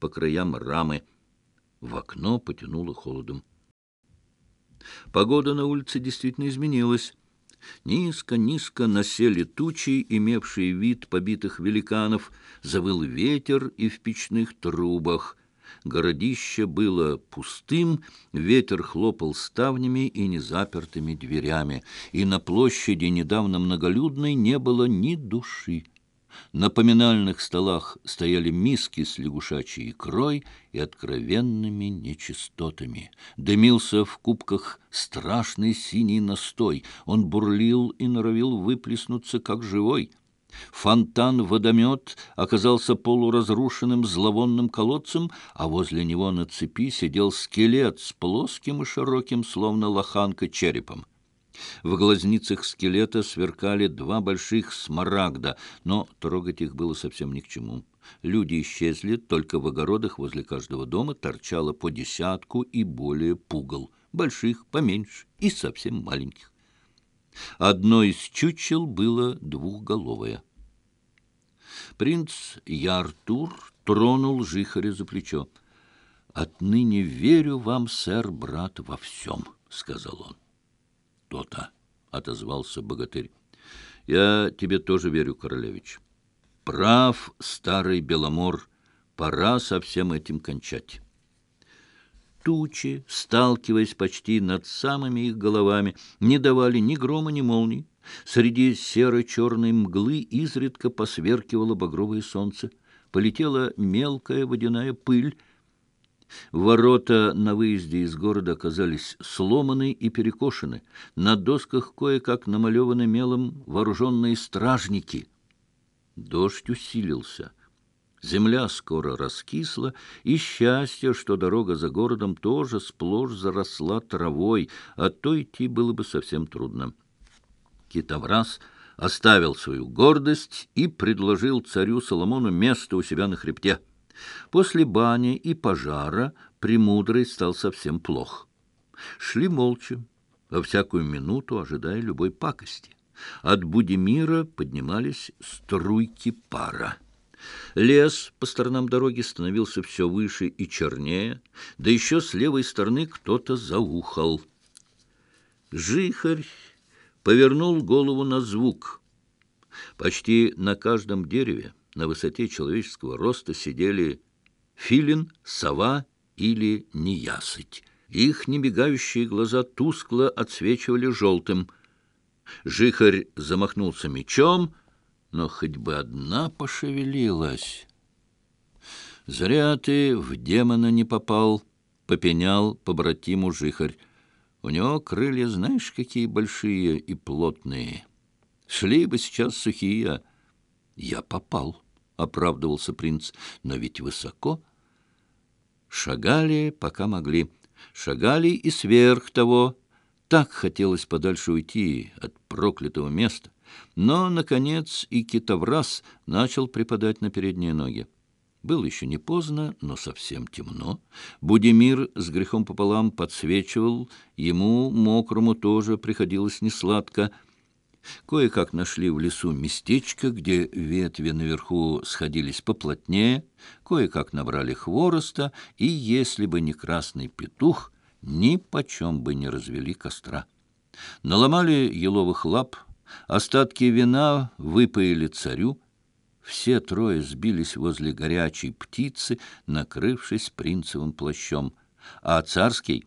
по краям рамы. В окно потянуло холодом. Погода на улице действительно изменилась. Низко-низко насели тучи, имевшие вид побитых великанов, завыл ветер и в печных трубах. Городище было пустым, ветер хлопал ставнями и незапертыми дверями, и на площади, недавно многолюдной, не было ни души. На поминальных столах стояли миски с лягушачьей икрой и откровенными нечистотами. Дымился в кубках страшный синий настой. Он бурлил и норовил выплеснуться, как живой. Фонтан-водомет оказался полуразрушенным зловонным колодцем, а возле него на цепи сидел скелет с плоским и широким, словно лоханка, черепом. В глазницах скелета сверкали два больших смарагда, но трогать их было совсем ни к чему. Люди исчезли, только в огородах возле каждого дома торчало по десятку и более пугал, больших, поменьше и совсем маленьких. Одно из чучел было двухголовое. Принц Яртур тронул Жихаря за плечо. «Отныне верю вам, сэр, брат, во всем», — сказал он то — отозвался богатырь. — Я тебе тоже верю, королевич. Прав, старый Беломор, пора со всем этим кончать. Тучи, сталкиваясь почти над самыми их головами, не давали ни грома, ни молний. Среди серо-черной мглы изредка посверкивало багровое солнце. Полетела мелкая водяная пыль, Ворота на выезде из города оказались сломаны и перекошены. На досках кое-как намалеваны мелом вооруженные стражники. Дождь усилился. Земля скоро раскисла, и счастье, что дорога за городом тоже сплошь заросла травой, а то идти было бы совсем трудно. Китовраз оставил свою гордость и предложил царю Соломону место у себя на хребте. После бани и пожара премудрый стал совсем плох. Шли молча, во всякую минуту ожидая любой пакости. От Будимира поднимались струйки пара. Лес по сторонам дороги становился все выше и чернее, да еще с левой стороны кто-то заухал. Жихарь повернул голову на звук. Почти на каждом дереве на высоте человеческого роста сидели филин, сова или неясыть. Их немигающие глаза тускло отсвечивали желтым. Жихарь замахнулся мечом, но хоть бы одна пошевелилась. «Зря ты в демона не попал», — попенял побратиму Жихарь. «У него крылья, знаешь, какие большие и плотные. Шли бы сейчас сухие. А я попал». оправдывался принц. «Но ведь высоко». Шагали, пока могли. Шагали и сверх того. Так хотелось подальше уйти от проклятого места. Но, наконец, и китовраз начал припадать на передние ноги. Было еще не поздно, но совсем темно. Будимир с грехом пополам подсвечивал, ему, мокрому, тоже приходилось кое как нашли в лесу местечко, где ветви наверху сходились поплотнее, кое-как набрали хвороста, и если бы не красный петух, ни почем бы не развели костра. Наломали еловых лап, остатки вина выпоили царю, все трое сбились возле горячей птицы, накрывшись принцевым плащом, а царский